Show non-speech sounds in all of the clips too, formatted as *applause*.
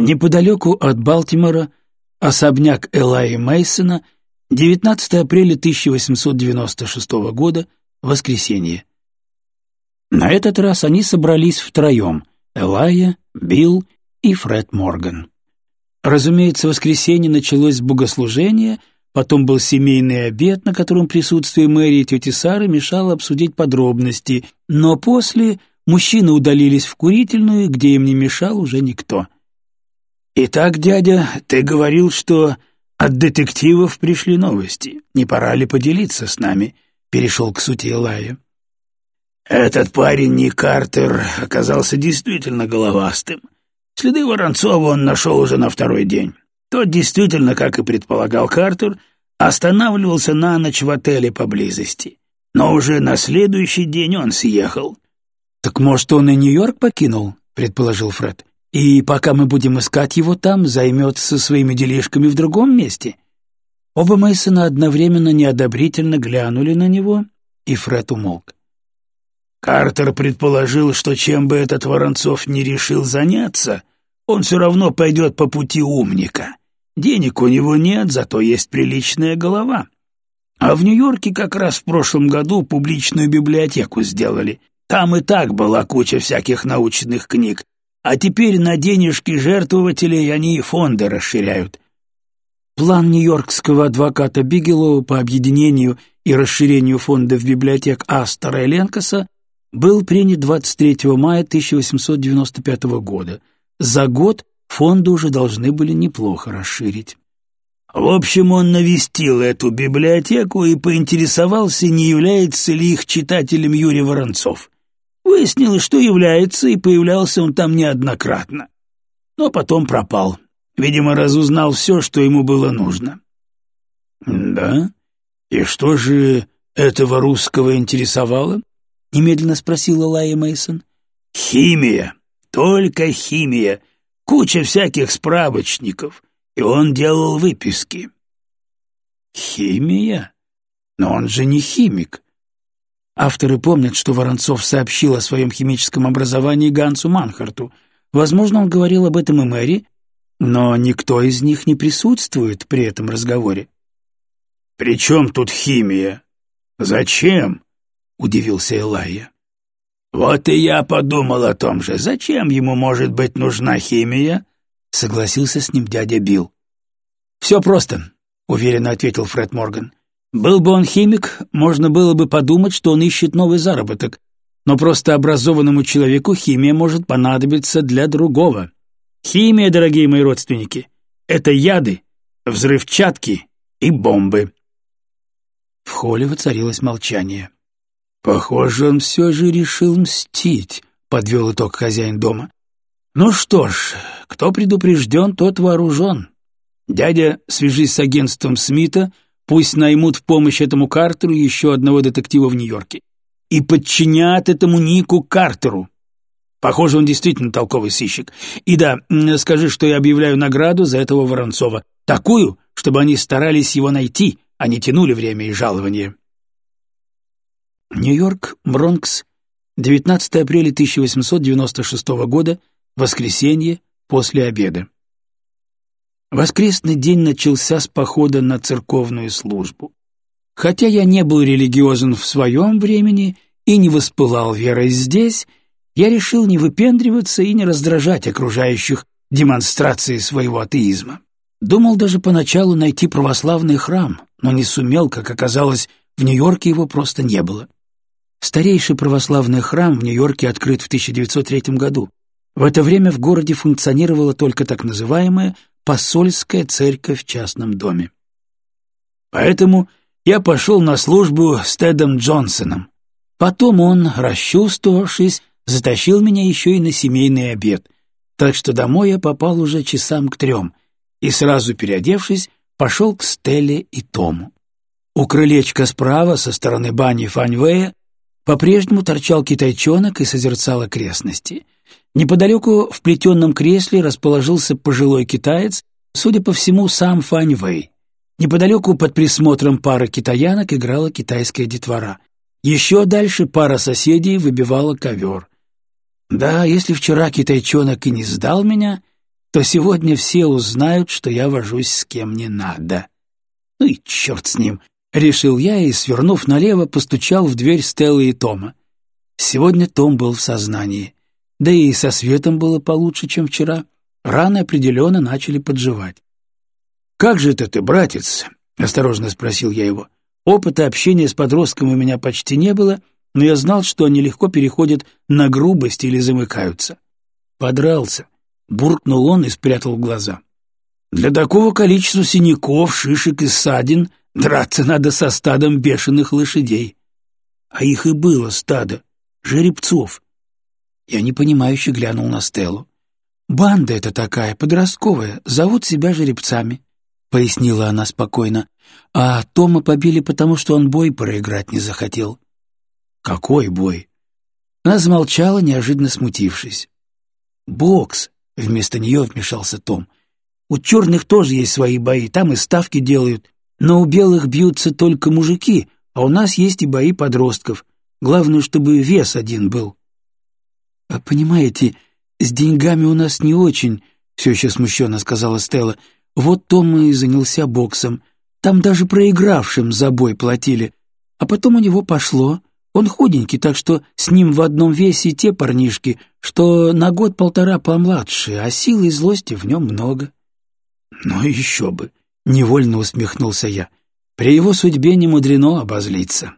Неподалеку от Балтимора особняк Элайи Мейсона, 19 апреля 1896 года, воскресенье. На этот раз они собрались втроем — Элайя, Билл и Фред Морган. Разумеется, воскресенье началось с богослужения, потом был семейный обед, на котором присутствие Мэри и тети Сары мешало обсудить подробности, но после мужчины удалились в курительную, где им не мешал уже никто. «Итак, дядя, ты говорил, что от детективов пришли новости. Не пора ли поделиться с нами?» — перешел к сути Элая. Этот парень, не Картер, оказался действительно головастым. Следы Воронцова он нашел уже на второй день. Тот действительно, как и предполагал Картер, останавливался на ночь в отеле поблизости. Но уже на следующий день он съехал. «Так, может, он и Нью-Йорк покинул?» — предположил Фред. «И пока мы будем искать его там, займется своими делишками в другом месте?» Оба Мейсона одновременно неодобрительно глянули на него, и Фред умолк. Картер предположил, что чем бы этот Воронцов не решил заняться, он все равно пойдет по пути умника. Денег у него нет, зато есть приличная голова. А в Нью-Йорке как раз в прошлом году публичную библиотеку сделали. Там и так была куча всяких научных книг. А теперь на денежки жертвователей они и фонды расширяют. План нью-йоркского адвоката Бигелоу по объединению и расширению фондов библиотек Астора и Ленкоса был принят 23 мая 1895 года. За год фонды уже должны были неплохо расширить. В общем, он навестил эту библиотеку и поинтересовался, не является ли их читателем Юрий Воронцов. Выяснилось, что является, и появлялся он там неоднократно. Но потом пропал. Видимо, разузнал все, что ему было нужно. «Да? И что же этого русского интересовало?» — немедленно спросила Лая Мейсон. «Химия. Только химия. Куча всяких справочников. И он делал выписки». «Химия? Но он же не химик». Авторы помнят, что Воронцов сообщил о своем химическом образовании Гансу Манхарту. Возможно, он говорил об этом и Мэри, но никто из них не присутствует при этом разговоре. «При чем тут химия? Зачем?» удивился Элайя. «Вот и я подумал о том же. Зачем ему может быть нужна химия?» — согласился с ним дядя Билл. «Все просто», — уверенно ответил Фред Морган. «Был бы он химик, можно было бы подумать, что он ищет новый заработок, но просто образованному человеку химия может понадобиться для другого. Химия, дорогие мои родственники, — это яды, взрывчатки и бомбы». В холле воцарилось молчание. «Похоже, он все же решил мстить», — подвел итог хозяин дома. «Ну что ж, кто предупрежден, тот вооружен. Дядя, свяжись с агентством Смита, пусть наймут в помощь этому Картеру еще одного детектива в Нью-Йорке. И подчинят этому Нику Картеру. Похоже, он действительно толковый сыщик. И да, скажи, что я объявляю награду за этого Воронцова. Такую, чтобы они старались его найти, а не тянули время и жалование». Нью-Йорк, Бронкс, 19 апреля 1896 года, воскресенье, после обеда. Воскресный день начался с похода на церковную службу. Хотя я не был религиозен в своем времени и не воспылал верой здесь, я решил не выпендриваться и не раздражать окружающих демонстрацией своего атеизма. Думал даже поначалу найти православный храм, но не сумел, как оказалось, в Нью-Йорке его просто не было. Старейший православный храм в Нью-Йорке открыт в 1903 году. В это время в городе функционировала только так называемая посольская церковь в частном доме. Поэтому я пошел на службу с Тедом Джонсоном. Потом он, расчувствовавшись, затащил меня еще и на семейный обед, так что домой я попал уже часам к трем и, сразу переодевшись, пошел к Стелле и Тому. У крылечка справа, со стороны бани Фаньвея, по-прежнему торчал китайчонок и созерцал окрестности. Неподалеку в плетенном кресле расположился пожилой китаец, судя по всему, сам Фань Вэй. Неподалеку под присмотром пары китаянок играла китайская детвора. Еще дальше пара соседей выбивала ковер. Да, если вчера китайчонок и не сдал меня, то сегодня все узнают, что я вожусь с кем не надо. Ну и черт с ним, — решил я и, свернув налево, постучал в дверь Стеллы и Тома. Сегодня Том был в сознании. Да и со светом было получше, чем вчера. Раны определенно начали подживать. «Как же это ты, братец?» — осторожно спросил я его. Опыта общения с подростком у меня почти не было, но я знал, что они легко переходят на грубость или замыкаются. Подрался. Буркнул он и спрятал глаза. Для такого количества синяков, шишек и ссадин драться надо со стадом бешеных лошадей. А их и было стадо, жеребцов. Я непонимающе глянул на Стеллу. «Банда это такая, подростковая, зовут себя жеребцами», — пояснила она спокойно. «А Тома побили, потому что он бой проиграть не захотел». «Какой бой?» Она замолчала, неожиданно смутившись. «Бокс», — вместо нее вмешался Том. «У черных тоже есть свои бои, там и ставки делают, но у белых бьются только мужики, а у нас есть и бои подростков. Главное, чтобы вес один был». «А «Понимаете, с деньгами у нас не очень», — все еще смущенно сказала Стелла. «Вот Том и занялся боксом. Там даже проигравшим за бой платили. А потом у него пошло. Он худенький, так что с ним в одном весе те парнишки, что на год-полтора помладше, а силы и злости в нем много». «Ну еще бы!» — невольно усмехнулся я. «При его судьбе не мудрено обозлиться».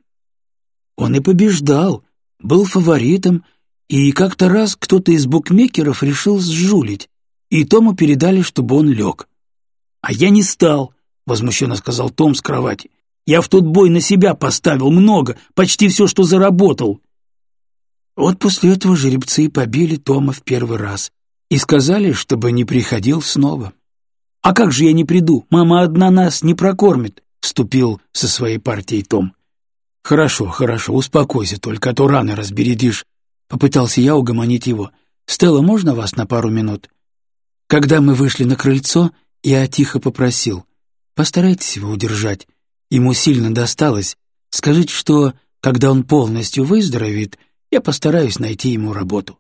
Он и побеждал, был фаворитом, и как-то раз кто-то из букмекеров решил сжулить, и Тому передали, чтобы он лег. «А я не стал», — возмущенно сказал Том с кровати. «Я в тот бой на себя поставил много, почти все, что заработал». Вот после этого жеребцы побили Тома в первый раз и сказали, чтобы не приходил снова. «А как же я не приду? Мама одна нас не прокормит», — вступил со своей партией Том. «Хорошо, хорошо, успокойся только, а то раны разбередишь», — попытался я угомонить его. «Стелла, можно вас на пару минут?» Когда мы вышли на крыльцо, я тихо попросил. «Постарайтесь его удержать. Ему сильно досталось. Скажите, что, когда он полностью выздоровеет, я постараюсь найти ему работу».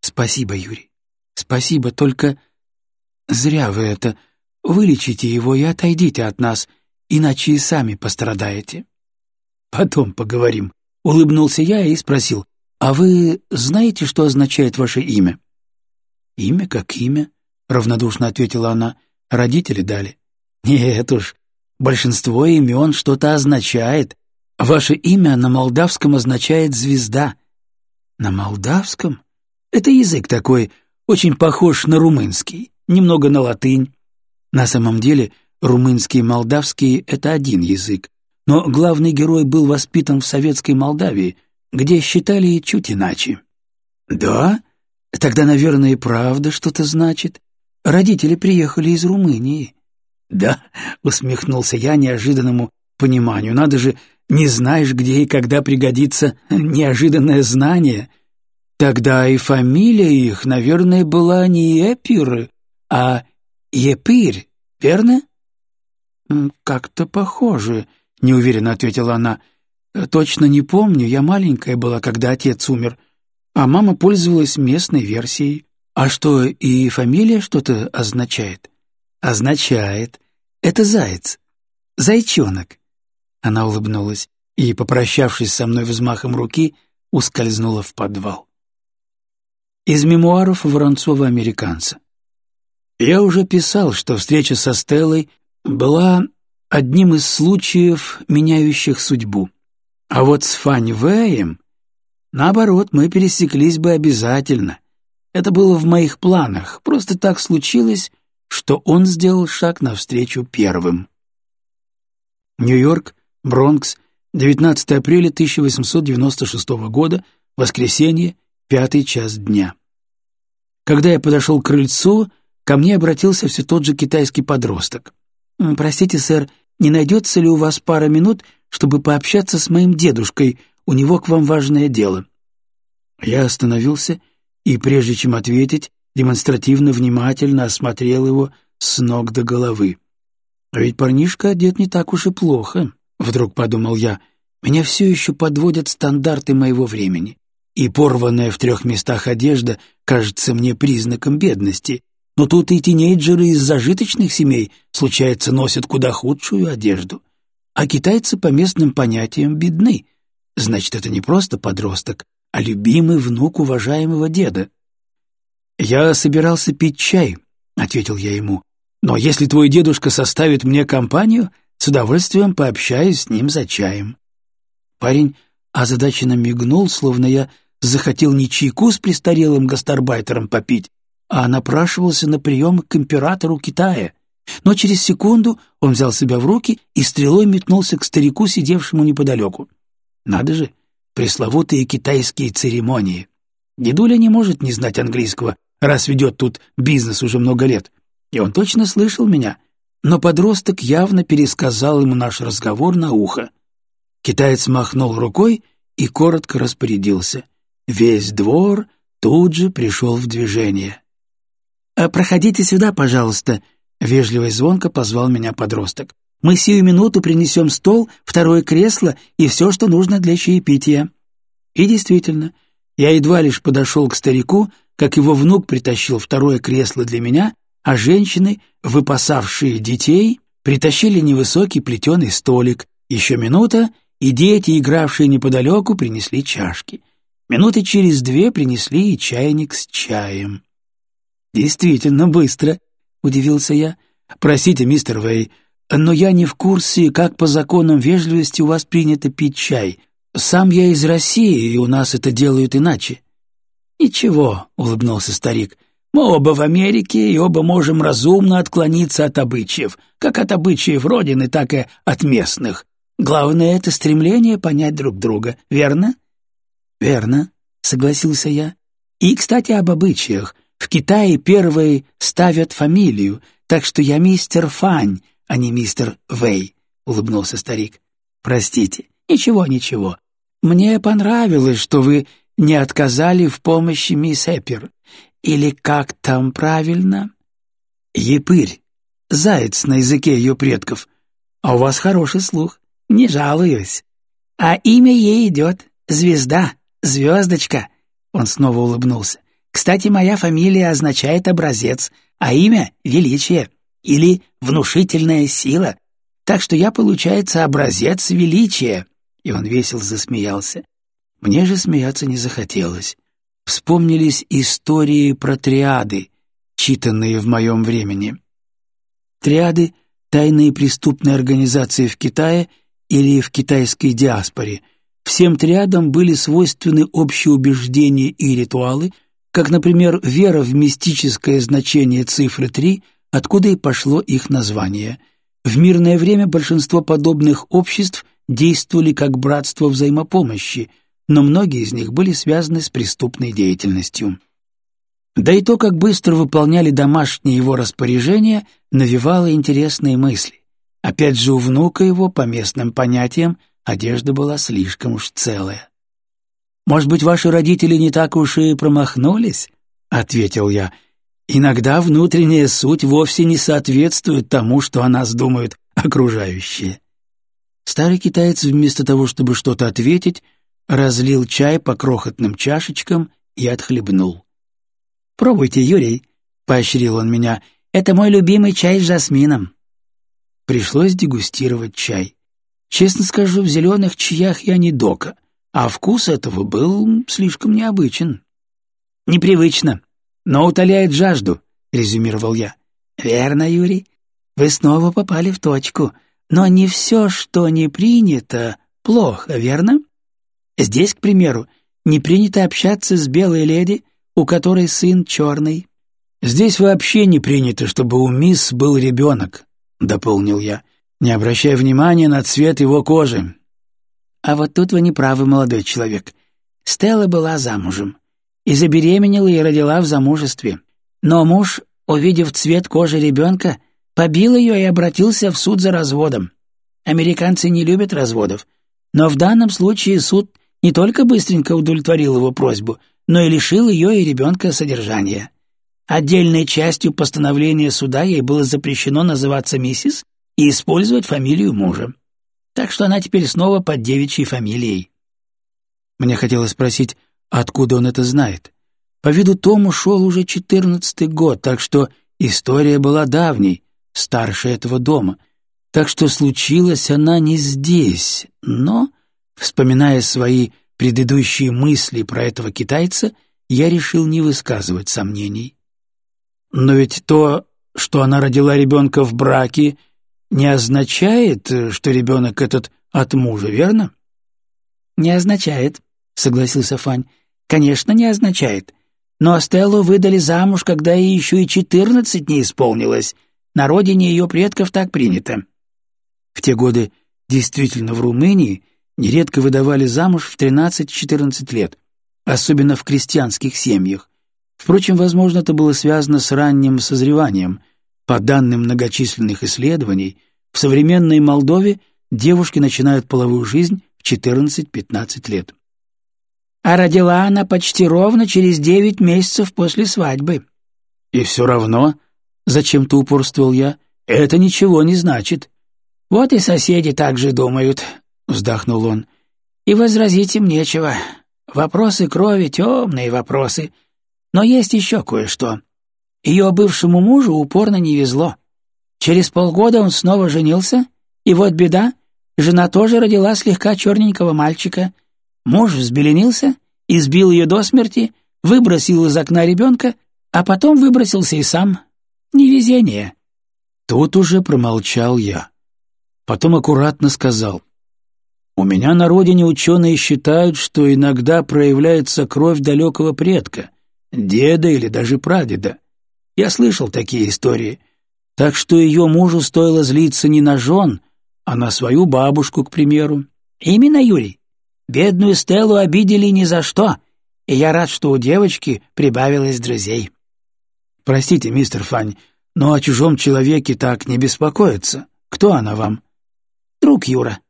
«Спасибо, Юрий. Спасибо, только зря вы это. Вылечите его и отойдите от нас, иначе и сами пострадаете». «Потом поговорим», — улыбнулся я и спросил, «А вы знаете, что означает ваше имя?» «Имя как имя», — равнодушно ответила она. «Родители дали». «Нет уж, большинство имен что-то означает. Ваше имя на молдавском означает «звезда». «На молдавском?» Это язык такой, очень похож на румынский, немного на латынь. На самом деле, румынский и молдавский — это один язык, но главный герой был воспитан в советской Молдавии, где считали чуть иначе. «Да? Тогда, наверное, и правда что-то значит. Родители приехали из Румынии». «Да», — усмехнулся я неожиданному пониманию, «надо же, не знаешь, где и когда пригодится неожиданное знание». Тогда и фамилия их, наверное, была не Эпиры, а Епырь, верно? «Как-то похоже», неуверенно ответила она. Точно не помню, я маленькая была, когда отец умер, а мама пользовалась местной версией. А что, и фамилия что-то означает? Означает. Это заяц. Зайчонок. Она улыбнулась и, попрощавшись со мной взмахом руки, ускользнула в подвал. Из мемуаров Воронцова-американца. Я уже писал, что встреча со Стеллой была одним из случаев, меняющих судьбу. А вот с Фань Вэем, наоборот, мы пересеклись бы обязательно. Это было в моих планах, просто так случилось, что он сделал шаг навстречу первым. Нью-Йорк, Бронкс, 19 апреля 1896 года, воскресенье, пятый час дня. Когда я подошел к крыльцу, ко мне обратился все тот же китайский подросток. «Простите, сэр, не найдется ли у вас пара минут, чтобы пообщаться с моим дедушкой? У него к вам важное дело». Я остановился и, прежде чем ответить, демонстративно внимательно осмотрел его с ног до головы. «А ведь парнишка одет не так уж и плохо», — вдруг подумал я. «Меня все еще подводят стандарты моего времени, и порванная в трех местах одежда кажется мне признаком бедности, но тут и тинейджеры из зажиточных семей, случается, носят куда худшую одежду. А китайцы по местным понятиям бедны. Значит, это не просто подросток, а любимый внук уважаемого деда. «Я собирался пить чай», — ответил я ему. «Но если твой дедушка составит мне компанию, с удовольствием пообщаюсь с ним за чаем». Парень озадаченно мигнул, словно я захотел не чайку с престарелым гастарбайтером попить, а напрашивался на прием к императору Китая. Но через секунду он взял себя в руки и стрелой метнулся к старику, сидевшему неподалеку. Надо же, пресловутые китайские церемонии. Дедуля не может не знать английского, раз ведет тут бизнес уже много лет. И он точно слышал меня. Но подросток явно пересказал ему наш разговор на ухо. Китаец махнул рукой и коротко распорядился. Весь двор тут же пришел в движение. «А «Проходите сюда, пожалуйста», — вежливо и звонко позвал меня подросток. «Мы сию минуту принесем стол, второе кресло и все, что нужно для чаепития». И действительно, я едва лишь подошел к старику, как его внук притащил второе кресло для меня, а женщины, выпасавшие детей, притащили невысокий плетеный столик. Еще минута, и дети, игравшие неподалеку, принесли чашки. Минуты через две принесли и чайник с чаем. «Действительно быстро», — удивился я. «Простите, мистер Вэй, но я не в курсе, как по законам вежливости у вас принято пить чай. Сам я из России, и у нас это делают иначе». «Ничего», — улыбнулся старик, — «мы оба в Америке и оба можем разумно отклониться от обычаев, как от обычаев Родины, так и от местных. Главное — это стремление понять друг друга, верно?» «Верно», — согласился я. «И, кстати, об обычаях. В Китае первые ставят фамилию, так что я мистер Фань, а не мистер Вэй», — улыбнулся старик. «Простите». «Ничего, ничего. Мне понравилось, что вы не отказали в помощи мисс Эппер. Или как там правильно?» «Епырь. Заяц на языке ее предков. А у вас хороший слух. Не жалуюсь. А имя ей идет. Звезда. Звездочка». Он снова улыбнулся. Кстати, моя фамилия означает образец, а имя — величие или внушительная сила. Так что я, получается, образец величия. И он весело засмеялся. Мне же смеяться не захотелось. Вспомнились истории про триады, читанные в моем времени. Триады — тайные преступные организации в Китае или в китайской диаспоре. Всем триадам были свойственны общие убеждения и ритуалы — как, например, вера в мистическое значение цифры 3, откуда и пошло их название. В мирное время большинство подобных обществ действовали как братство взаимопомощи, но многие из них были связаны с преступной деятельностью. Да и то, как быстро выполняли домашние его распоряжения, навевало интересные мысли. Опять же, у внука его, по местным понятиям, одежда была слишком уж целая. Может быть, ваши родители не так уж и промахнулись?» — ответил я. «Иногда внутренняя суть вовсе не соответствует тому, что о нас думают окружающие». Старый китаец вместо того, чтобы что-то ответить, разлил чай по крохотным чашечкам и отхлебнул. «Пробуйте, Юрий», — поощрил он меня, — «это мой любимый чай с жасмином». Пришлось дегустировать чай. Честно скажу, в зеленых чаях я не дока, а вкус этого был слишком необычен. «Непривычно, но утоляет жажду», — резюмировал я. «Верно, Юрий. Вы снова попали в точку. Но не все, что не принято, плохо, верно? Здесь, к примеру, не принято общаться с белой леди, у которой сын черный. Здесь вообще не принято, чтобы у мисс был ребенок», — дополнил я, не обращая внимания на цвет его кожи. А вот тут вы не правы, молодой человек. Стелла была замужем. И забеременела и родила в замужестве. Но муж, увидев цвет кожи ребенка, побил ее и обратился в суд за разводом. Американцы не любят разводов. Но в данном случае суд не только быстренько удовлетворил его просьбу, но и лишил ее и ребенка содержания. Отдельной частью постановления суда ей было запрещено называться миссис и использовать фамилию мужа так что она теперь снова под девичьей фамилией. Мне хотелось спросить, откуда он это знает. По виду Тому шел уже четырнадцатый год, так что история была давней, старше этого дома, так что случилась она не здесь, но, вспоминая свои предыдущие мысли про этого китайца, я решил не высказывать сомнений. Но ведь то, что она родила ребенка в браке, не означает, что ребенок этот от мужа, верно? «Не означает», — согласился Фань. «Конечно, не означает. Но Стеллу выдали замуж, когда ей еще и четырнадцать не исполнилось. На родине ее предков так принято». В те годы действительно в Румынии нередко выдавали замуж в 13-14 лет, особенно в крестьянских семьях. Впрочем, возможно, это было связано с ранним созреванием. По данным многочисленных исследований, в современной Молдове девушки начинают половую жизнь 14-15 лет. А родила она почти ровно через девять месяцев после свадьбы. И все равно, зачем-то упорствовал я, это ничего не значит. Вот и соседи так же думают, вздохнул он. И возразить им нечего. Вопросы крови — темные вопросы. Но есть еще кое-что. Ее бывшему мужу упорно не везло. Через полгода он снова женился, и вот беда, Жена тоже родила слегка черненького мальчика. Муж взбеленился, избил ее до смерти, выбросил из окна ребенка, а потом выбросился и сам. Невезение. Тут уже промолчал я. Потом аккуратно сказал. «У меня на родине ученые считают, что иногда проявляется кровь далекого предка, деда или даже прадеда. Я слышал такие истории. Так что ее мужу стоило злиться не на жен, а на свою бабушку, к примеру. Именно, Юрий. Бедную Стеллу обидели ни за что, и я рад, что у девочки прибавилось друзей. Простите, мистер Фань, но о чужом человеке так не беспокоиться. Кто она вам? Друг Юра.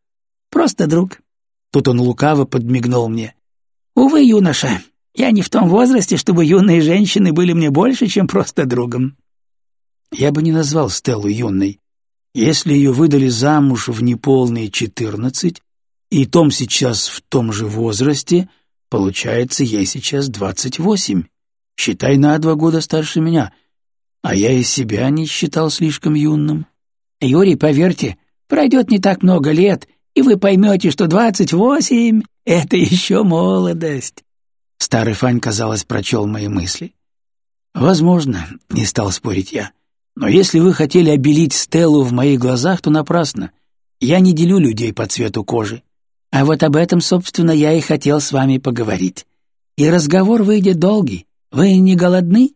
Просто друг. Тут он лукаво подмигнул мне. Увы, юноша, я не в том возрасте, чтобы юные женщины были мне больше, чем просто другом. Я бы не назвал Стеллу юной. Если ее выдали замуж в неполные четырнадцать, и Том сейчас в том же возрасте, получается, ей сейчас двадцать восемь. Считай, на два года старше меня, а я и себя не считал слишком юным. Юрий, поверьте, пройдет не так много лет, и вы поймете, что двадцать восемь — это еще молодость. Старый Фань, казалось, прочел мои мысли. «Возможно», — не стал спорить я. Но если вы хотели обелить Стеллу в моих глазах, то напрасно. Я не делю людей по цвету кожи. А вот об этом, собственно, я и хотел с вами поговорить. И разговор выйдет долгий. Вы не голодны?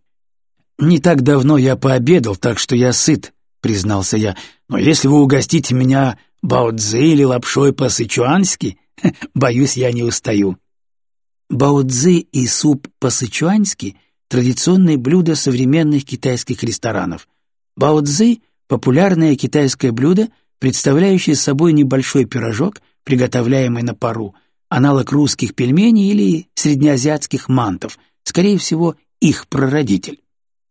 Не так давно я пообедал, так что я сыт, признался я. Но если вы угостите меня баудзи или лапшой по-сычуански, *laughs* боюсь, я не устаю. Баудзи и суп по-сычуански — традиционные блюда современных китайских ресторанов — Баоцзы — популярное китайское блюдо, представляющее собой небольшой пирожок, приготовляемый на пару, аналог русских пельменей или среднеазиатских мантов, скорее всего, их прародитель.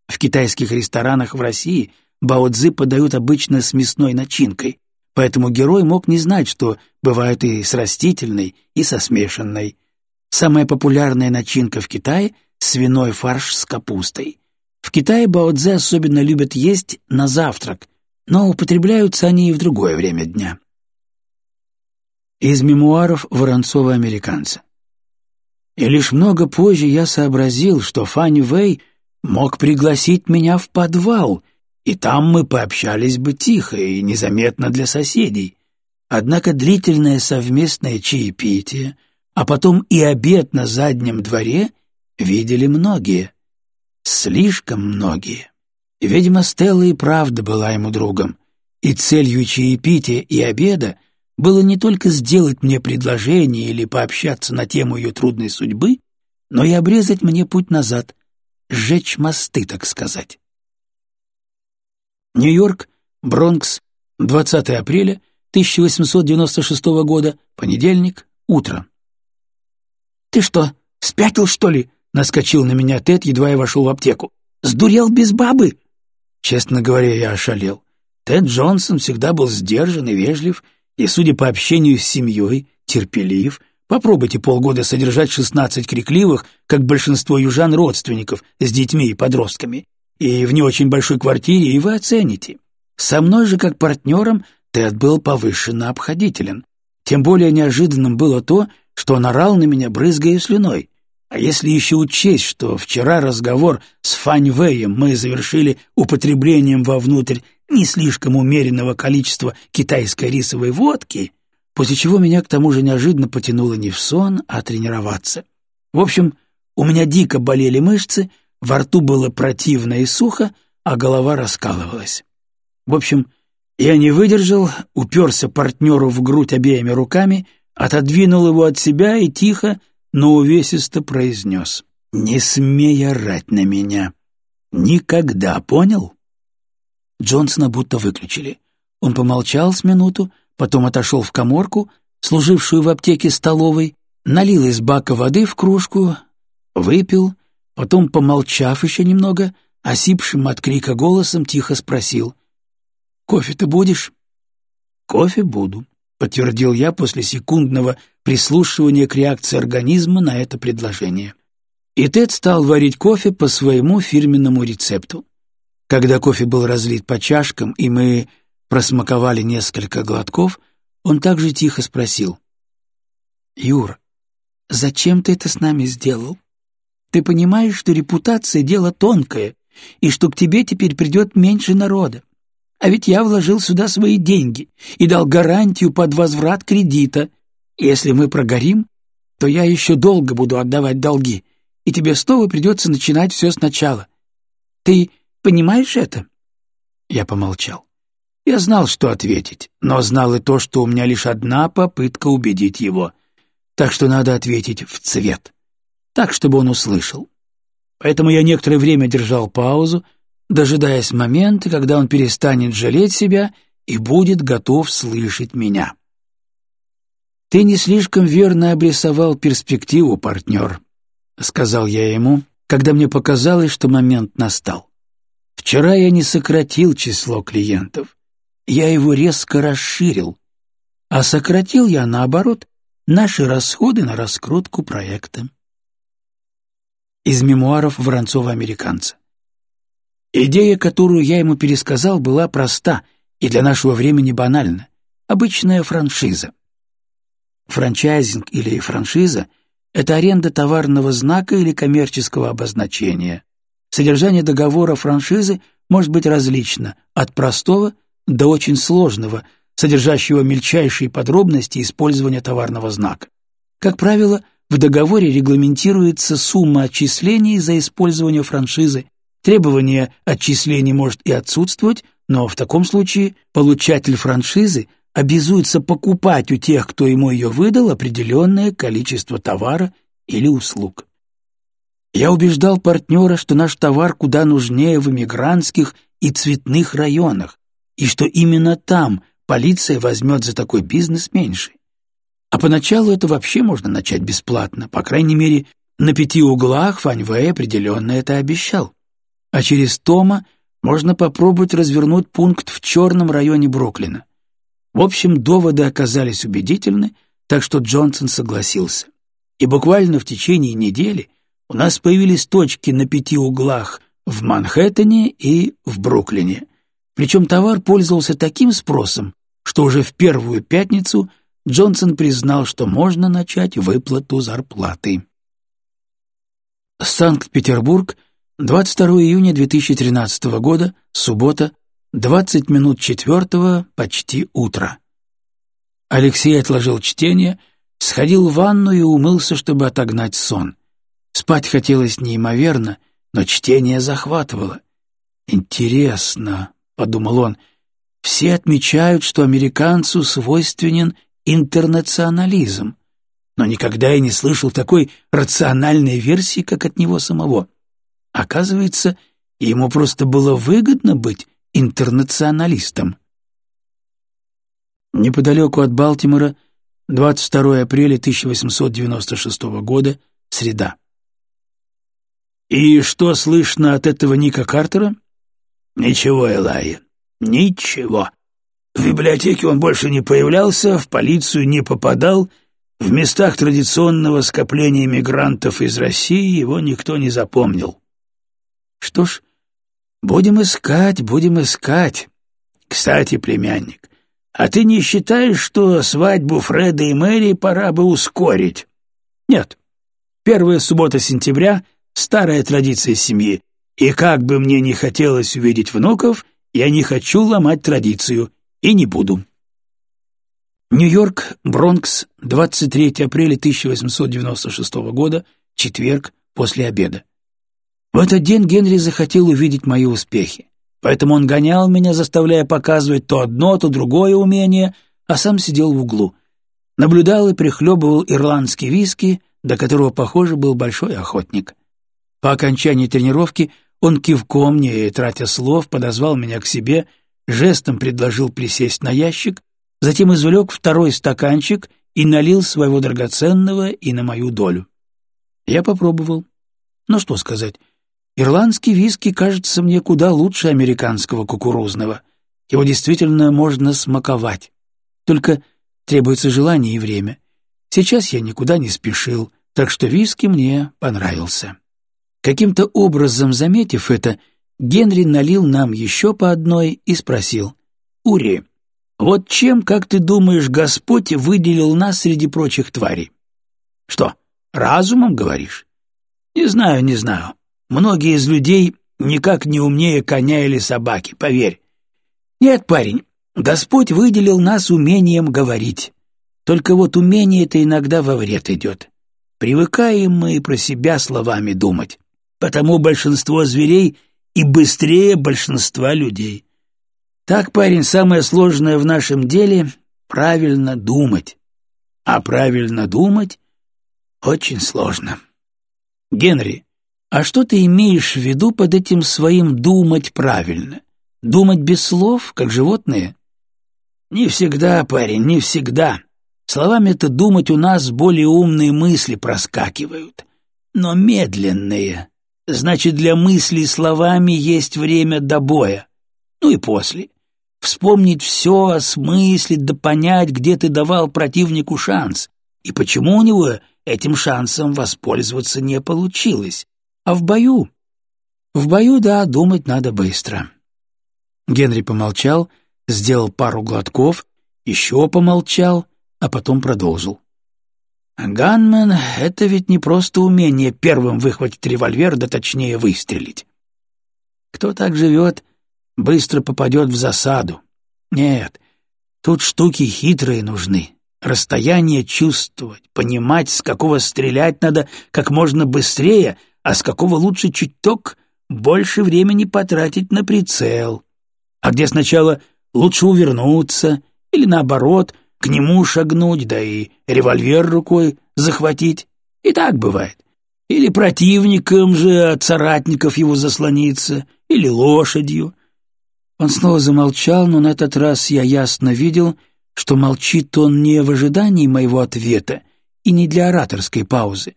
В китайских ресторанах в России баоцзы подают обычно с мясной начинкой, поэтому герой мог не знать, что бывают и с растительной, и со смешанной. Самая популярная начинка в Китае — свиной фарш с капустой. В Китае баодзе особенно любят есть на завтрак, но употребляются они и в другое время дня. Из мемуаров Воронцова-американца. И лишь много позже я сообразил, что Фанни Вэй мог пригласить меня в подвал, и там мы пообщались бы тихо и незаметно для соседей. Однако длительное совместное чаепитие, а потом и обед на заднем дворе видели многие — Слишком многие. Видимо, Стелла и правда была ему другом, и целью чаепития и обеда было не только сделать мне предложение или пообщаться на тему ее трудной судьбы, но и обрезать мне путь назад, сжечь мосты, так сказать. Нью-Йорк, Бронкс, 20 апреля 1896 года, понедельник, утро. «Ты что, спятил, что ли?» Наскочил на меня Тед, едва я вошел в аптеку. «Сдурел без бабы?» Честно говоря, я ошалел. Тед Джонсон всегда был сдержан и вежлив, и, судя по общению с семьей, терпелив. Попробуйте полгода содержать шестнадцать крикливых, как большинство южан, родственников с детьми и подростками. и в не очень большой квартире, и вы оцените. Со мной же, как партнером, Тед был повышенно обходителен. Тем более неожиданным было то, что он орал на меня, брызгая слюной. А если еще учесть, что вчера разговор с Фань Вэем мы завершили употреблением вовнутрь не слишком умеренного количества китайской рисовой водки, после чего меня к тому же неожиданно потянуло не в сон, а тренироваться. В общем, у меня дико болели мышцы, во рту было противно и сухо, а голова раскалывалась. В общем, я не выдержал, уперся партнеру в грудь обеими руками, отодвинул его от себя и тихо, но увесисто произнес «Не смей орать на меня! Никогда, понял?» Джонсона будто выключили. Он помолчал с минуту, потом отошел в коморку, служившую в аптеке столовой, налил из бака воды в кружку, выпил, потом, помолчав еще немного, осипшим от крика голосом, тихо спросил «Кофе ты будешь?» «Кофе буду», — подтвердил я после секундного прислушивания к реакции организма на это предложение. И Тед стал варить кофе по своему фирменному рецепту. Когда кофе был разлит по чашкам, и мы просмаковали несколько глотков, он также тихо спросил. «Юр, зачем ты это с нами сделал? Ты понимаешь, что репутация — дело тонкое, и что к тебе теперь придет меньше народа. А ведь я вложил сюда свои деньги и дал гарантию под возврат кредита. Если мы прогорим, то я еще долго буду отдавать долги, и тебе снова придется начинать все сначала. Ты Понимаешь это?» Я помолчал. Я знал, что ответить, но знал и то, что у меня лишь одна попытка убедить его. Так что надо ответить в цвет. Так, чтобы он услышал. Поэтому я некоторое время держал паузу, дожидаясь момента, когда он перестанет жалеть себя и будет готов слышать меня. «Ты не слишком верно обрисовал перспективу, партнер», — сказал я ему, когда мне показалось, что момент настал. Вчера я не сократил число клиентов, я его резко расширил, а сократил я, наоборот, наши расходы на раскрутку проекта. Из мемуаров Воронцова-американца. Идея, которую я ему пересказал, была проста и для нашего времени банальна. Обычная франшиза. Франчайзинг или франшиза — это аренда товарного знака или коммерческого обозначения, Содержание договора франшизы может быть различно, от простого до очень сложного, содержащего мельчайшие подробности использования товарного знака. Как правило, в договоре регламентируется сумма отчислений за использование франшизы. Требование отчислений может и отсутствовать, но в таком случае получатель франшизы обязуется покупать у тех, кто ему ее выдал, определенное количество товара или услуг. Я убеждал партнера, что наш товар куда нужнее в эмигрантских и цветных районах, и что именно там полиция возьмет за такой бизнес меньше. А поначалу это вообще можно начать бесплатно, по крайней мере, на пяти углах Фаньвэй определенно это обещал. А через Тома можно попробовать развернуть пункт в черном районе Бруклина. В общем, доводы оказались убедительны, так что Джонсон согласился. И буквально в течение недели у нас появились точки на пяти углах в Манхэттене и в Бруклине. Причем товар пользовался таким спросом, что уже в первую пятницу Джонсон признал, что можно начать выплату зарплаты. Санкт-Петербург, 22 июня 2013 года, суббота, 20 минут четвертого, почти утро. Алексей отложил чтение, сходил в ванну и умылся, чтобы отогнать сон. Спать хотелось неимоверно, но чтение захватывало. «Интересно», — подумал он, — «все отмечают, что американцу свойственен интернационализм, но никогда я не слышал такой рациональной версии, как от него самого. Оказывается, ему просто было выгодно быть интернационалистом». Неподалеку от Балтимора, 22 апреля 1896 года, среда. «И что слышно от этого Ника Картера?» «Ничего, Элай, ничего. В библиотеке он больше не появлялся, в полицию не попадал, в местах традиционного скопления мигрантов из России его никто не запомнил». «Что ж, Будем искать, будем искать. Кстати, племянник, а ты не считаешь, что свадьбу Фреда и Мэри пора бы ускорить? Нет. Первая суббота сентября — старая традиция семьи, и как бы мне не хотелось увидеть внуков, я не хочу ломать традицию и не буду. Нью-Йорк, Бронкс, 23 апреля 1896 года, четверг, после обеда. В этот день Генри захотел увидеть мои успехи, поэтому он гонял меня, заставляя показывать то одно, то другое умение, а сам сидел в углу. Наблюдал и прихлебывал ирландский виски, до которого, похоже, был большой охотник. По окончании тренировки он кивком, не тратя слов, подозвал меня к себе, жестом предложил присесть на ящик, затем извлек второй стаканчик и налил своего драгоценного и на мою долю. Я попробовал. Ну что сказать, ирландский виски кажется мне куда лучше американского кукурузного. Его действительно можно смаковать. Только требуется желание и время. Сейчас я никуда не спешил, так что виски мне понравился. Каким-то образом заметив это, Генри налил нам еще по одной и спросил. «Ури, вот чем, как ты думаешь, Господь выделил нас среди прочих тварей?» «Что, разумом, говоришь?» «Не знаю, не знаю. Многие из людей никак не умнее коня или собаки, поверь. Нет, парень, Господь выделил нас умением говорить. Только вот умение это иногда во вред идет. Привыкаем мы про себя словами думать. Потому большинство зверей и быстрее большинства людей. Так, парень, самое сложное в нашем деле — правильно думать. А правильно думать очень сложно. Генри, а что ты имеешь в виду под этим своим «думать правильно»? Думать без слов, как животные? Не всегда, парень, не всегда. Словами-то думать у нас более умные мысли проскакивают, но медленные. Значит, для мыслей словами есть время до боя. Ну и после. Вспомнить все, осмыслить да понять, где ты давал противнику шанс, и почему у него этим шансом воспользоваться не получилось. А в бою? В бою, да, думать надо быстро. Генри помолчал, сделал пару глотков, еще помолчал, а потом продолжил. Ганмен — это ведь не просто умение первым выхватить револьвер, да точнее выстрелить. Кто так живет, быстро попадет в засаду. Нет, тут штуки хитрые нужны. Расстояние чувствовать, понимать, с какого стрелять надо как можно быстрее, а с какого лучше чуток больше времени потратить на прицел. А где сначала лучше увернуться или, наоборот, — к нему шагнуть, да и револьвер рукой захватить. И так бывает. Или противником же от соратников его заслониться, или лошадью. Он снова замолчал, но на этот раз я ясно видел, что молчит он не в ожидании моего ответа и не для ораторской паузы.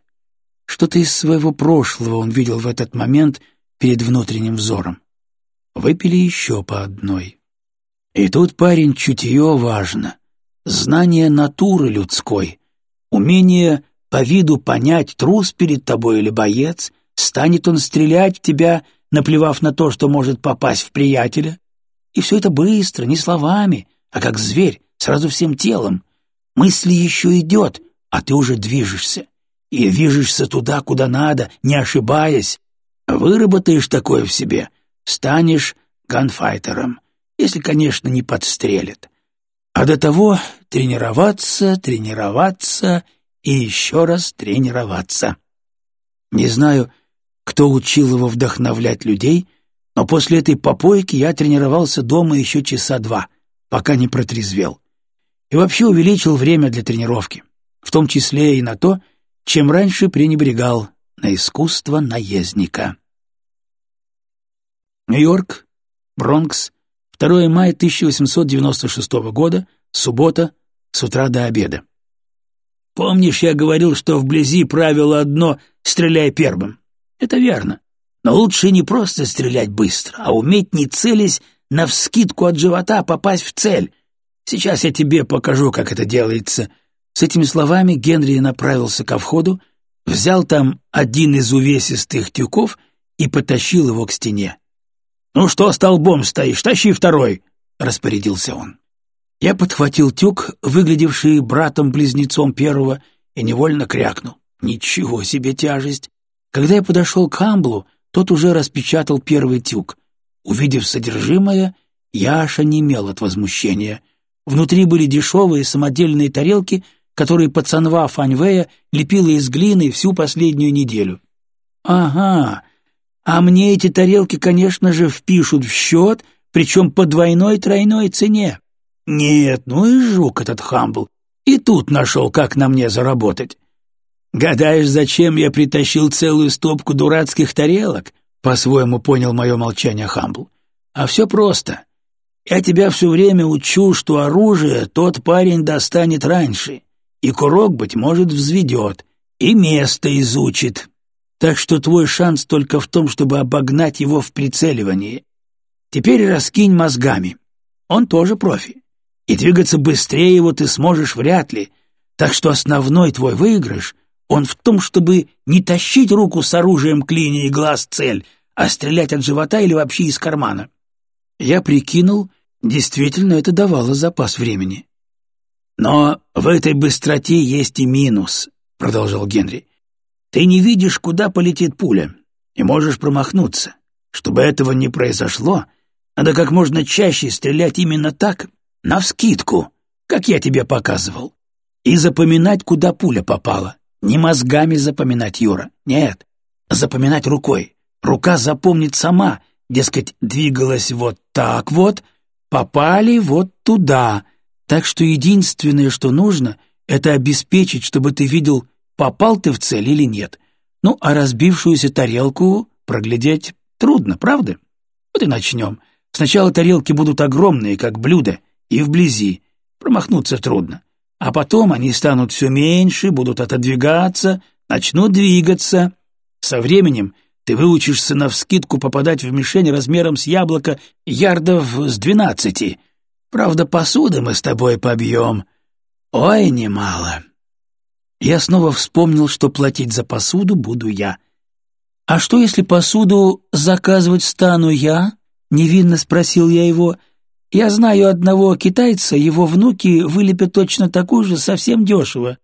Что-то из своего прошлого он видел в этот момент перед внутренним взором. Выпили еще по одной. И тут парень чутье важно знание натуры людской, умение по виду понять, трус перед тобой или боец, станет он стрелять в тебя, наплевав на то, что может попасть в приятеля. И все это быстро, не словами, а как зверь, сразу всем телом. Мысли еще идет, а ты уже движешься. И движешься туда, куда надо, не ошибаясь. Выработаешь такое в себе, станешь ганфайтером, если, конечно, не подстрелят. А до того тренироваться, тренироваться и еще раз тренироваться. Не знаю, кто учил его вдохновлять людей, но после этой попойки я тренировался дома еще часа два, пока не протрезвел. И вообще увеличил время для тренировки, в том числе и на то, чем раньше пренебрегал, на искусство наездника. Нью-Йорк, Бронкс, 2 мая 1896 года, суббота, с утра до обеда. Помнишь, я говорил, что вблизи правило одно — стреляй первым? Это верно. Но лучше не просто стрелять быстро, а уметь, не целясь, навскидку от живота попасть в цель. Сейчас я тебе покажу, как это делается. С этими словами Генри направился ко входу, взял там один из увесистых тюков и потащил его к стене. «Ну что столбом стоишь? Тащи второй!» — распорядился он. Я подхватил тюк, выглядевший братом-близнецом первого, и невольно крякнул. Ничего себе тяжесть! Когда я подошел к Хамблу, тот уже распечатал первый тюк. Увидев содержимое, Яша немел от возмущения. Внутри были дешевые самодельные тарелки, которые пацанва Фаньвея лепила из глины всю последнюю неделю. «Ага, а мне эти тарелки, конечно же, впишут в счет, причем по двойной-тройной цене. Нет, ну и жук этот Хамбл. И тут нашел, как на мне заработать. Гадаешь, зачем я притащил целую стопку дурацких тарелок? По-своему понял мое молчание Хамбл. А все просто. Я тебя все время учу, что оружие тот парень достанет раньше, и курок, быть может, взведет, и место изучит. Так что твой шанс только в том, чтобы обогнать его в прицеливании. Теперь раскинь мозгами. Он тоже профи. И двигаться быстрее его ты сможешь вряд ли. Так что основной твой выигрыш он в том, чтобы не тащить руку с оружием к линии глаз цель, а стрелять от живота или вообще из кармана. Я прикинул, действительно это давало запас времени. «Но в этой быстроте есть и минус», — продолжал Генри. «Ты не видишь, куда полетит пуля, и можешь промахнуться. Чтобы этого не произошло, надо как можно чаще стрелять именно так, навскидку, как я тебе показывал, и запоминать, куда пуля попала. Не мозгами запоминать, Юра, нет, запоминать рукой. Рука запомнит сама, Дескать, двигалась вот так вот, попали вот туда. Так что единственное, что нужно, это обеспечить, чтобы ты видел, попал ты в цель или нет. Ну, а разбившуюся тарелку проглядеть трудно, правда? Вот и начнем. Сначала тарелки будут огромные, как блюда, и вблизи. Промахнуться трудно. А потом они станут все меньше, будут отодвигаться, начнут двигаться. Со временем ты выучишься навскидку попадать в мишень размером с яблоко ярдов с двенадцати. Правда, посуды мы с тобой побьем. Ой, немало. Я снова вспомнил, что платить за посуду буду я. «А что, если посуду заказывать стану я?» — невинно спросил я его. «Я знаю одного китайца, его внуки вылепят точно такую же, совсем дешево».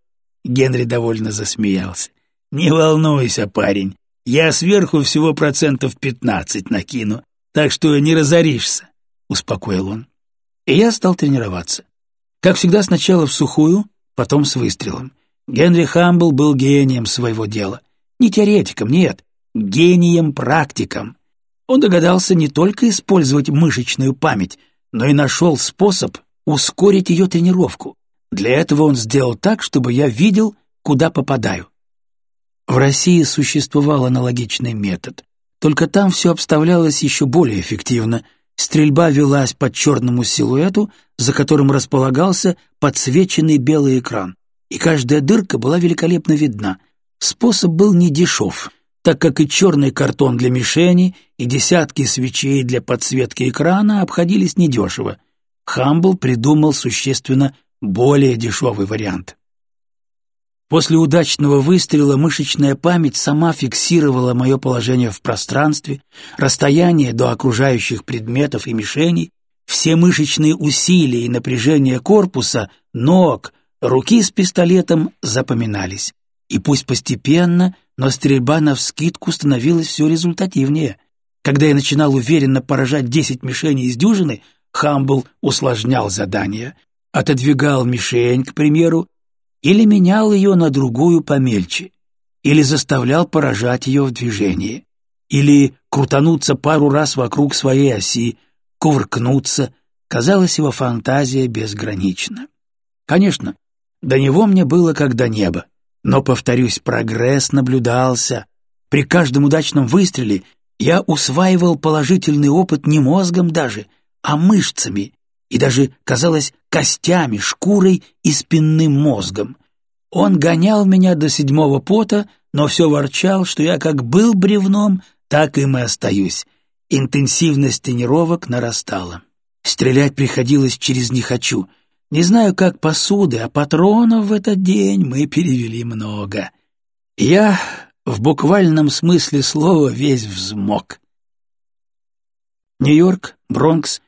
Генри довольно засмеялся. «Не волнуйся, парень. Я сверху всего процентов пятнадцать накину, так что не разоришься», — успокоил он. И я стал тренироваться. Как всегда, сначала в сухую, потом с выстрелом. Генри Хамбл был гением своего дела. Не теоретиком, нет, гением-практиком. Он догадался не только использовать мышечную память, но и нашел способ ускорить ее тренировку. Для этого он сделал так, чтобы я видел, куда попадаю. В России существовал аналогичный метод, только там все обставлялось еще более эффективно. Стрельба велась по черному силуэту, за которым располагался подсвеченный белый экран, и каждая дырка была великолепно видна. Способ был не дешев, так как и черный картон для мишени, и десятки свечей для подсветки экрана обходились недешево. Хамбл придумал существенно более дешевый вариант. После удачного выстрела мышечная память сама фиксировала мое положение в пространстве, расстояние до окружающих предметов и мишеней, все мышечные усилия и напряжение корпуса, ног, руки с пистолетом запоминались. И пусть постепенно, но стрельба навскидку становилась все результативнее. Когда я начинал уверенно поражать десять мишеней из дюжины, Хамбл усложнял задание. Отодвигал мишень, к примеру, или менял ее на другую помельче, или заставлял поражать ее в движении, или крутануться пару раз вокруг своей оси, кувыркнуться, казалось, его фантазия безгранична. Конечно, до него мне было как до неба, но, повторюсь, прогресс наблюдался. При каждом удачном выстреле я усваивал положительный опыт не мозгом даже, а мышцами, и даже, казалось, костями, шкурой и спинным мозгом. Он гонял меня до седьмого пота, но все ворчал, что я как был бревном, так им и остаюсь. Интенсивность тренировок нарастала. Стрелять приходилось через «не хочу». Не знаю, как посуды, а патронов в этот день мы перевели много. Я в буквальном смысле слова весь взмок. Нью-Йорк, Бронкс,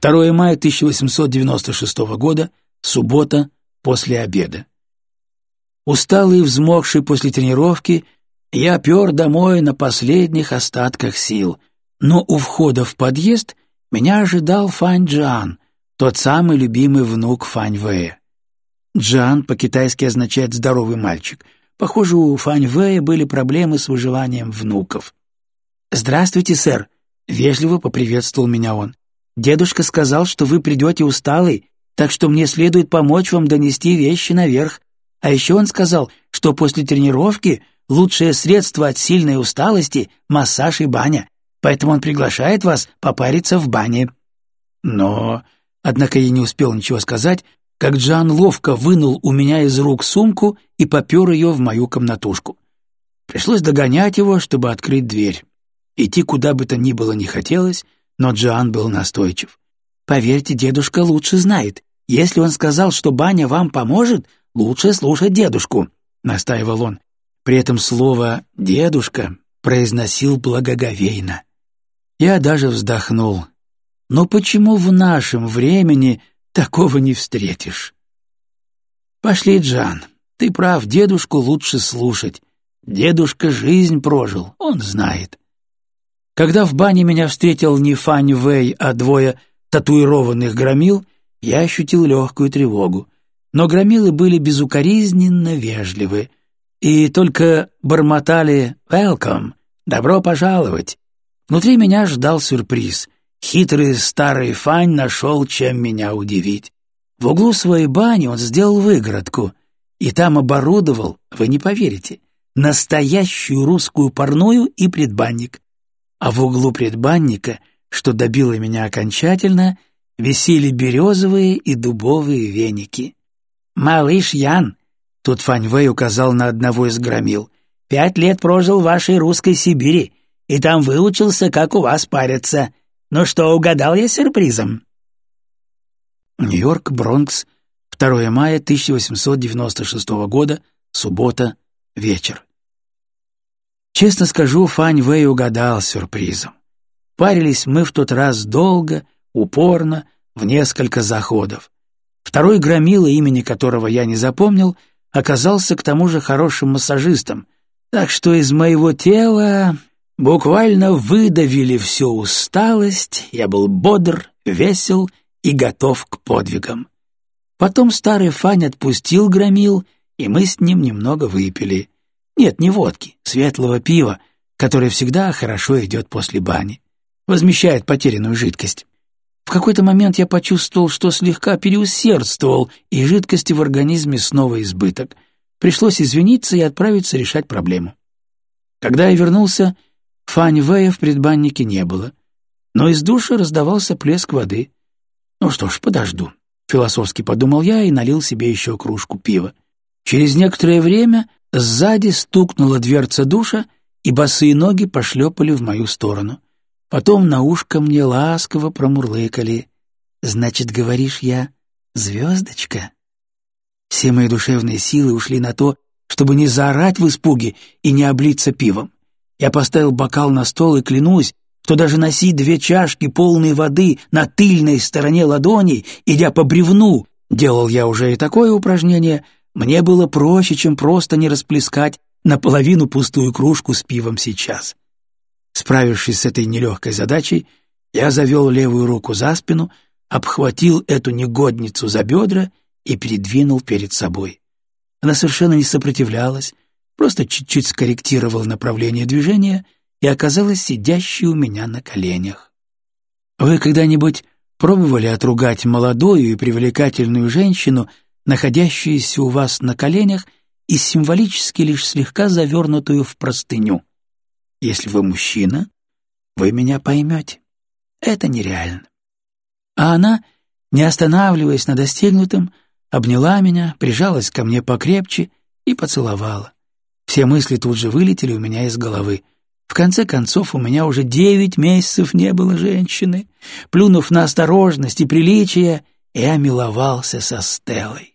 2 мая 1896 года, суббота, после обеда. Усталый и взмокший после тренировки, я пер домой на последних остатках сил, но у входа в подъезд меня ожидал Фань Джан, тот самый любимый внук Фань Вэя. Джан по-китайски означает «здоровый мальчик». Похоже, у Фань Вэя были проблемы с выживанием внуков. «Здравствуйте, сэр», — вежливо поприветствовал меня он. «Дедушка сказал, что вы придете усталый, так что мне следует помочь вам донести вещи наверх. А еще он сказал, что после тренировки лучшее средство от сильной усталости — массаж и баня, поэтому он приглашает вас попариться в бане». Но, однако я не успел ничего сказать, как Джан ловко вынул у меня из рук сумку и попер ее в мою комнатушку. Пришлось догонять его, чтобы открыть дверь. Идти куда бы то ни было не хотелось, но Джан был настойчив. «Поверьте, дедушка лучше знает. Если он сказал, что баня вам поможет, лучше слушать дедушку», — настаивал он. При этом слово «дедушка» произносил благоговейно. Я даже вздохнул. Но почему в нашем времени Такого не встретишь. Пошли, Джан. Ты прав, дедушку лучше слушать. Дедушка жизнь прожил, он знает. Когда в бане меня встретил не Фань Вэй, а двое татуированных громил, я ощутил легкую тревогу. Но громилы были безукоризненно вежливы и только бормотали «Welcome», «Добро пожаловать». Внутри меня ждал сюрприз. Хитрый старый Фань нашел, чем меня удивить. В углу своей бани он сделал выгородку, и там оборудовал, вы не поверите, настоящую русскую парную и предбанник. А в углу предбанника, что добило меня окончательно, висели березовые и дубовые веники. «Малыш Ян», — тут Фань Вэй указал на одного из громил, — «пять лет прожил в вашей русской Сибири, и там выучился, как у вас парятся. Ну что, угадал я сюрпризом?» Нью-Йорк, Бронкс, 2 мая 1896 года, суббота, вечер. Честно скажу, Фань Вэй угадал сюрпризом. Парились мы в тот раз долго, упорно, в несколько заходов. Второй громила, имени которого я не запомнил, оказался к тому же хорошим массажистом, так что из моего тела буквально выдавили всю усталость, я был бодр, весел и готов к подвигам. Потом старый Фань отпустил громил, и мы с ним немного выпили. Нет, не водки, светлого пива, которое всегда хорошо идет после бани. Возмещает потерянную жидкость. В какой-то момент я почувствовал, что слегка переусердствовал, и жидкости в организме снова избыток. Пришлось извиниться и отправиться решать проблему. Когда я вернулся, Фань Вэя в предбаннике не было, но из душа раздавался плеск воды. «Ну что ж, подожду», — философски подумал я и налил себе еще кружку пива. Через некоторое время сзади стукнула дверца душа, и босые ноги пошлепали в мою сторону. Потом на ушко мне ласково промурлыкали. «Значит, говоришь я, звездочка?» Все мои душевные силы ушли на то, чтобы не заорать в испуге и не облиться пивом. Я поставил бокал на стол и клянусь, что даже носить две чашки полной воды на тыльной стороне ладони, идя по бревну, делал я уже и такое упражнение, мне было проще, чем просто не расплескать наполовину пустую кружку с пивом сейчас. Справившись с этой нелегкой задачей, я завел левую руку за спину, обхватил эту негодницу за бедра и передвинул перед собой. Она совершенно не сопротивлялась, просто чуть-чуть скорректировал направление движения и оказалась сидящей у меня на коленях. Вы когда-нибудь пробовали отругать молодую и привлекательную женщину, находящуюся у вас на коленях и символически лишь слегка завернутую в простыню? Если вы мужчина, вы меня поймете. Это нереально. А она, не останавливаясь на достигнутом, обняла меня, прижалась ко мне покрепче и поцеловала. Все мысли тут же вылетели у меня из головы. В конце концов, у меня уже девять месяцев не было женщины. Плюнув на осторожность и приличие, я миловался со Стеллой.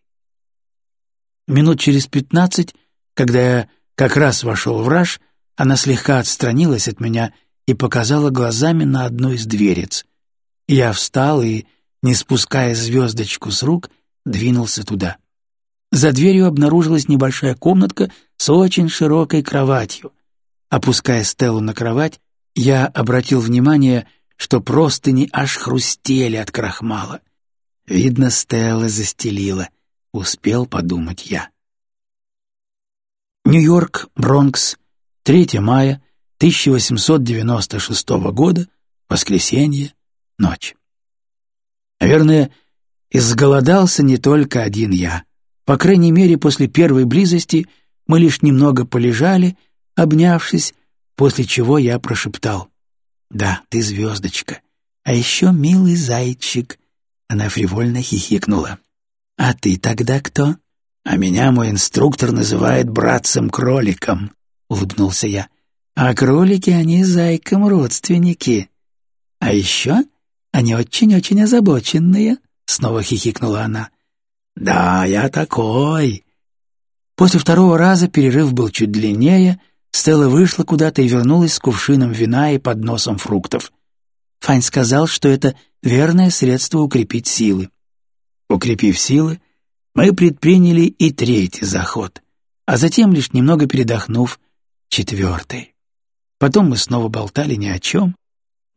Минут через пятнадцать, когда я как раз вошел в раж, она слегка отстранилась от меня и показала глазами на одну из дверец. Я встал и, не спуская звездочку с рук, двинулся туда. За дверью обнаружилась небольшая комнатка с очень широкой кроватью. Опуская Стеллу на кровать, я обратил внимание, что простыни аж хрустели от крахмала. Видно, Стелла застелила, успел подумать я. Нью-Йорк, Бронкс, 3 мая 1896 года, воскресенье, ночь. Наверное, изголодался не только один я. По крайней мере, после первой близости мы лишь немного полежали, обнявшись, после чего я прошептал. «Да, ты звездочка, а еще милый зайчик». Она фривольно хихикнула. «А ты тогда кто?» «А меня мой инструктор называет братцем-кроликом», — улыбнулся я. «А кролики, они зайкам родственники. А еще они очень-очень озабоченные», — снова хихикнула она. «Да, я такой». После второго раза перерыв был чуть длиннее, Стелла вышла куда-то и вернулась с кувшином вина и подносом фруктов. Фань сказал, что это верное средство укрепить силы. Укрепив силы, мы предприняли и третий заход, а затем, лишь немного передохнув, четвертый. Потом мы снова болтали ни о чем.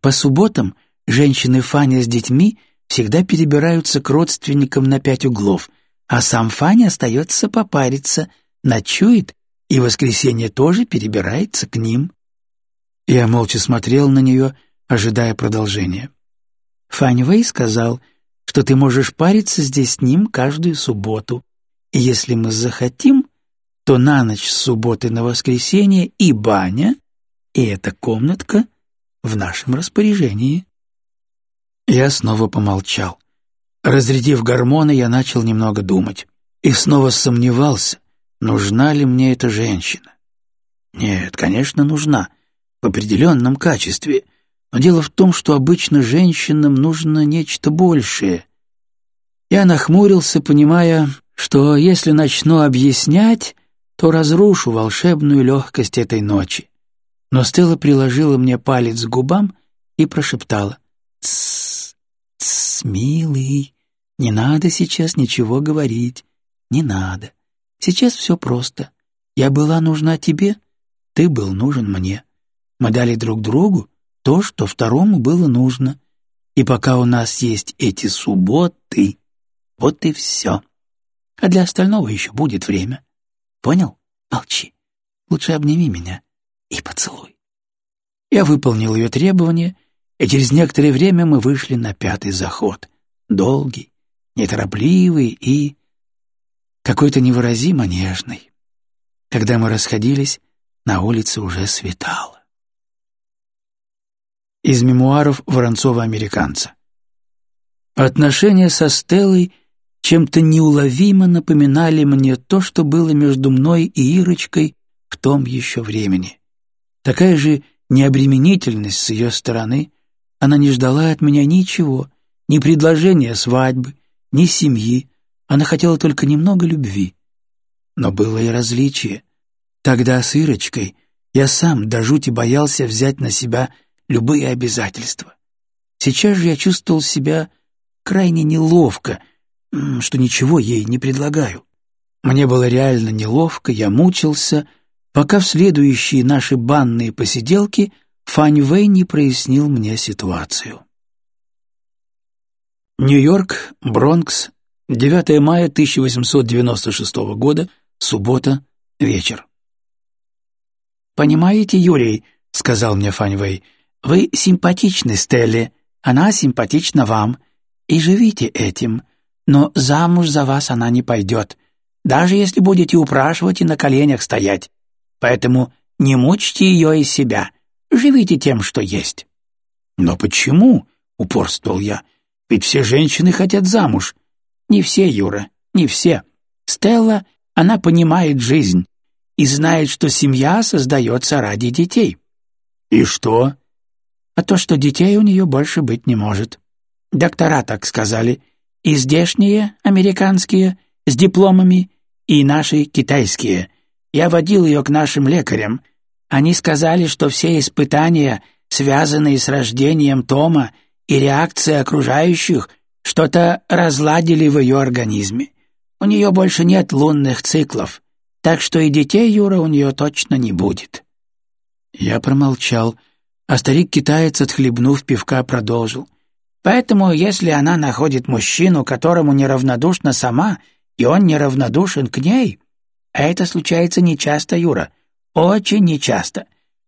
По субботам женщины Фаня с детьми всегда перебираются к родственникам на пять углов, а сам Фаня остается попариться, ночует и воскресенье тоже перебирается к ним. Я молча смотрел на нее, ожидая продолжения. Фань Вэй сказал, что ты можешь париться здесь с ним каждую субботу, и если мы захотим, то на ночь с субботы на воскресенье и баня, и эта комнатка в нашем распоряжении. Я снова помолчал. Разрядив гормоны, я начал немного думать. И снова сомневался, нужна ли мне эта женщина. Нет, конечно, нужна, в определенном качестве, но дело в том, что обычно женщинам нужно нечто большее. Я нахмурился, понимая, что если начну объяснять, то разрушу волшебную легкость этой ночи. Но Стелла приложила мне палец к губам и прошептала. «Тссс, милый, не надо сейчас ничего говорить, не надо. Сейчас все просто. Я была нужна тебе, ты был нужен мне. Мы дали друг другу то, что второму было нужно. И пока у нас есть эти субботы, вот и все. А для остального еще будет время. Понял? Молчи. Лучше обними меня и поцелуй. Я выполнил ее требование, и через некоторое время мы вышли на пятый заход. Долгий, неторопливый и какой-то невыразимо нежный. Когда мы расходились, на улице уже светало. Из мемуаров Воронцова-американца. Отношения со Стеллой чем-то неуловимо напоминали мне то, что было между мной и Ирочкой в том еще времени. Такая же необременительность с ее стороны, она не ждала от меня ничего, ни предложения свадьбы, ни семьи, она хотела только немного любви. Но было и различие. Тогда с Ирочкой я сам до жути боялся взять на себя любые обязательства. Сейчас же я чувствовал себя крайне неловко, что ничего ей не предлагаю. Мне было реально неловко, я мучился, пока в следующие наши банные посиделки Фань Вэй не прояснил мне ситуацию. Нью-Йорк, Бронкс, 9 мая 1896 года, суббота, вечер. «Понимаете, Юрий», — сказал мне Фань Вэй, — вы симпатичны Стелле, она симпатична вам, и живите этим, но замуж за вас она не пойдет, даже если будете упрашивать и на коленях стоять. Поэтому не мучьте ее из себя, живите тем, что есть». «Но почему?» — упорствовал я. «Ведь все женщины хотят замуж». «Не все, Юра, не все. Стелла, она понимает жизнь и знает, что семья создается ради детей». «И что?» А то, что детей у нее больше быть не может. Доктора так сказали, и здешние, американские, с дипломами, и наши, китайские. Я водил ее к нашим лекарям. Они сказали, что все испытания связанные с рождением Тома, и реакции окружающих что-то разладили в ее организме. У нее больше нет лунных циклов, так что и детей Юра у нее точно не будет». Я промолчал, а старик-китаец, отхлебнув пивка, продолжил. «Поэтому, если она находит мужчину, которому неравнодушна сама, и он неравнодушен к ней, а это случается нечасто, Юра, очень нечасто,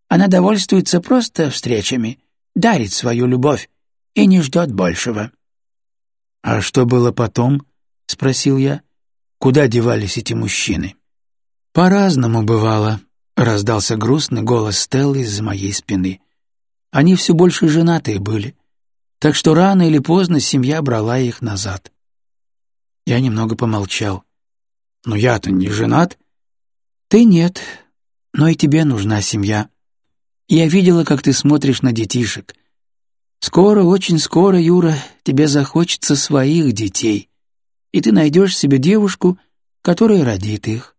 она довольствуется просто встречами, дарит свою любовь и не ждет большего». «А что было потом?» — спросил я. «Куда девались эти мужчины?» «По-разному бывало», — раздался грустный голос Стеллы из-за моей спины. Они все больше женатые были, так что рано или поздно семья брала их назад. Я немного помолчал. «Но я-то не женат?» «Ты нет, но и тебе нужна семья. Я видела, как ты смотришь на детишек. Скоро, очень скоро, Юра, тебе захочется своих детей, и ты найдешь себе девушку, которая родит их.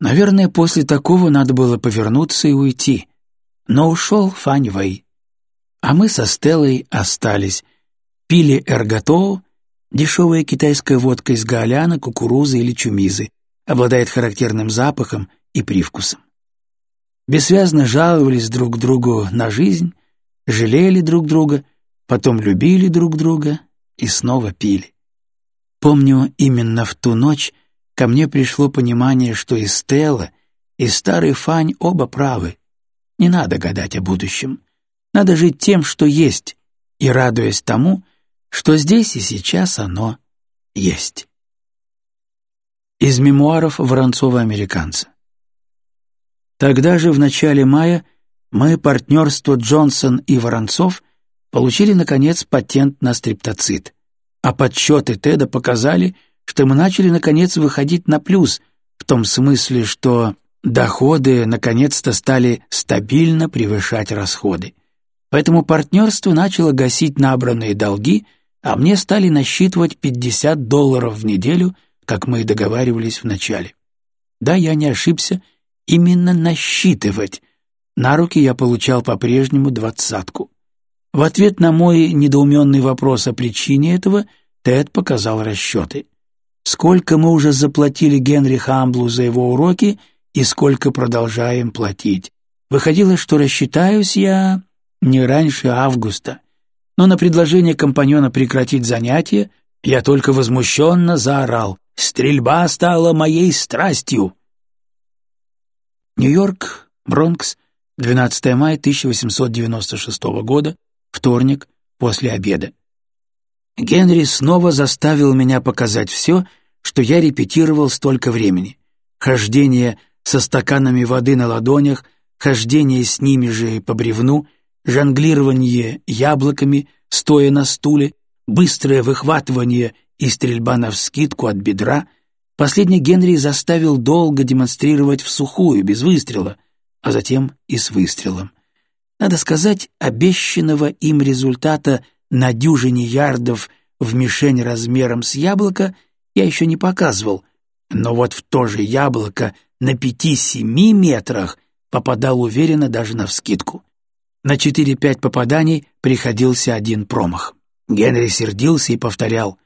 Наверное, после такого надо было повернуться и уйти. Но ушел Фань Вэй. А мы со Стеллой остались. Пили эрготоу, дешевая китайская водка из гаоляна, кукурузы или чумизы, обладает характерным запахом и привкусом. Бессвязно жаловались друг другу на жизнь, жалели друг друга, потом любили друг друга и снова пили. Помню, именно в ту ночь ко мне пришло понимание, что и Стелла, и старый Фань оба правы. Не надо гадать о будущем. Надо жить тем, что есть, и радуясь тому, что здесь и сейчас оно есть. Из мемуаров Воронцова-американца. Тогда же, в начале мая, мы, партнерство Джонсон и Воронцов, получили, наконец, патент на стриптоцит. А подсчеты Теда показали, что мы начали, наконец, выходить на плюс, в том смысле, что Доходы наконец-то стали стабильно превышать расходы. Поэтому партнерство начало гасить набранные долги, а мне стали насчитывать 50 долларов в неделю, как мы и договаривались вначале. Да, я не ошибся, именно насчитывать. На руки я получал по-прежнему двадцатку. В ответ на мой недоуменный вопрос о причине этого Тед показал расчеты. Сколько мы уже заплатили Генри Хамблу за его уроки — и сколько продолжаем платить. Выходило, что рассчитаюсь я не раньше августа. Но на предложение компаньона прекратить занятия я только возмущенно заорал. «Стрельба стала моей страстью!» Нью-Йорк, Бронкс, 12 мая 1896 года, вторник, после обеда. Генри снова заставил меня показать все, что я репетировал столько времени. Хождение со стаканами воды на ладонях, хождение с ними же по бревну, жонглирование яблоками, стоя на стуле, быстрое выхватывание и стрельба навскидку от бедра, последний Генри заставил долго демонстрировать в сухую, без выстрела, а затем и с выстрелом. Надо сказать, обещанного им результата на дюжине ярдов в мишень размером с яблоко я еще не показывал, но вот в то же яблоко на пяти-семи метрах попадал уверенно даже навскидку. На четыре-пять попаданий приходился один промах. Генри сердился и повторял.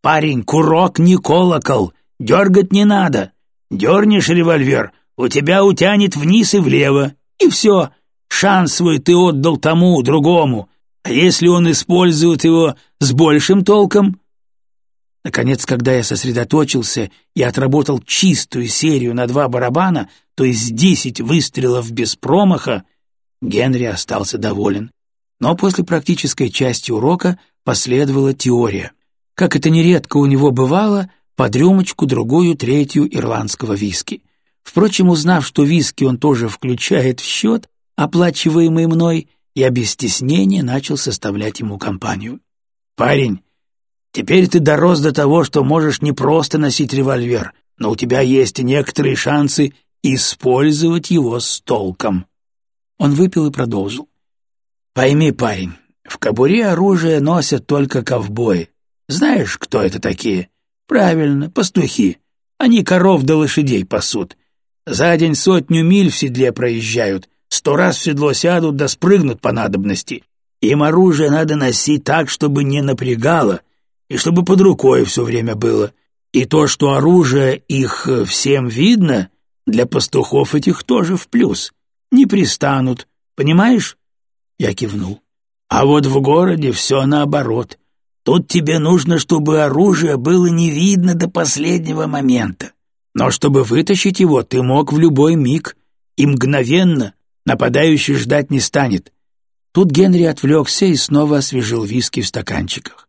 «Парень, курок не колокол, дергать не надо. Дернешь револьвер, у тебя утянет вниз и влево, и все. Шанс свой ты отдал тому, другому. А если он использует его с большим толком, Наконец, когда я сосредоточился и отработал чистую серию на два барабана, то есть десять выстрелов без промаха, Генри остался доволен. Но после практической части урока последовала теория. Как это нередко у него бывало, под рюмочку, другую, третью ирландского виски. Впрочем, узнав, что виски он тоже включает в счет, оплачиваемый мной, я без стеснения начал составлять ему компанию. «Парень, Теперь ты дорос до того, что можешь не просто носить револьвер, но у тебя есть некоторые шансы использовать его с толком». Он выпил и продолжил. «Пойми, парень, в кобуре оружие носят только ковбои. Знаешь, кто это такие? Правильно, пастухи. Они коров да лошадей пасут. За день сотню миль в седле проезжают, Сто раз в седло сядут да спрыгнут по надобности. Им оружие надо носить так, чтобы не напрягало, и чтобы под рукой все время было. И то, что оружие их э, всем видно, для пастухов этих тоже в плюс. Не пристанут, понимаешь? Я кивнул. А вот в городе все наоборот. Тут тебе нужно, чтобы оружие было не видно до последнего момента. Но чтобы вытащить его, ты мог в любой миг и мгновенно, нападающий ждать не станет. Тут Генри отвлекся и снова освежил виски в стаканчиках.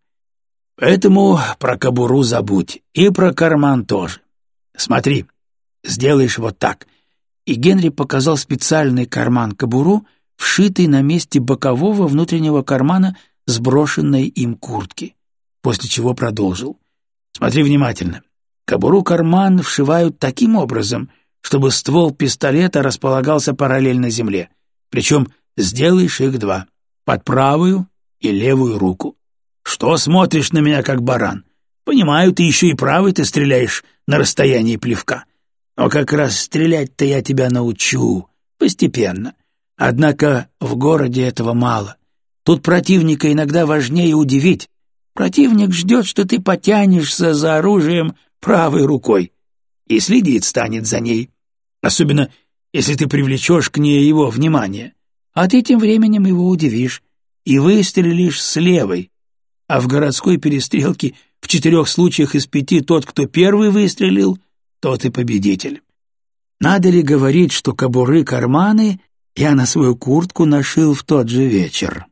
Поэтому про кобуру забудь, и про карман тоже. Смотри, сделаешь вот так. И Генри показал специальный карман-кобуру, вшитый на месте бокового внутреннего кармана сброшенной им куртки, после чего продолжил. Смотри внимательно. Кобуру-карман вшивают таким образом, чтобы ствол пистолета располагался параллельно земле, причем сделаешь их два, под правую и левую руку. Что смотришь на меня, как баран? Понимаю, ты еще и правый ты стреляешь на расстоянии плевка. Но как раз стрелять-то я тебя научу, постепенно. Однако в городе этого мало. Тут противника иногда важнее удивить. Противник ждет, что ты потянешься за оружием правой рукой и следит станет за ней. Особенно, если ты привлечешь к ней его внимание. А ты тем временем его удивишь и выстрелишь с левой. А в городской перестрелке в четырех случаях из пяти тот, кто первый выстрелил, тот и победитель. Надо ли говорить, что кобуры-карманы я на свою куртку нашил в тот же вечер?